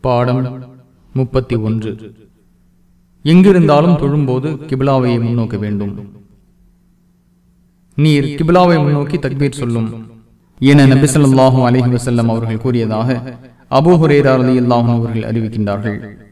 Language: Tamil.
பாடம் முப்பத்தி ஒன்று. எங்கிருந்தாலும் தொழும்போது கிபிலாவை முன்னோக்க வேண்டும். நீர் கிபிலாவை முன்னோக்கி தக்பீர் சொல்லும். என நபிசல்லாஹும் அலைஹி வசல்லம் அவர்கள் கூறியதாக அபூ அலி அல்லாஹும் அவர்கள் அறிவிக்கின்றார்கள்.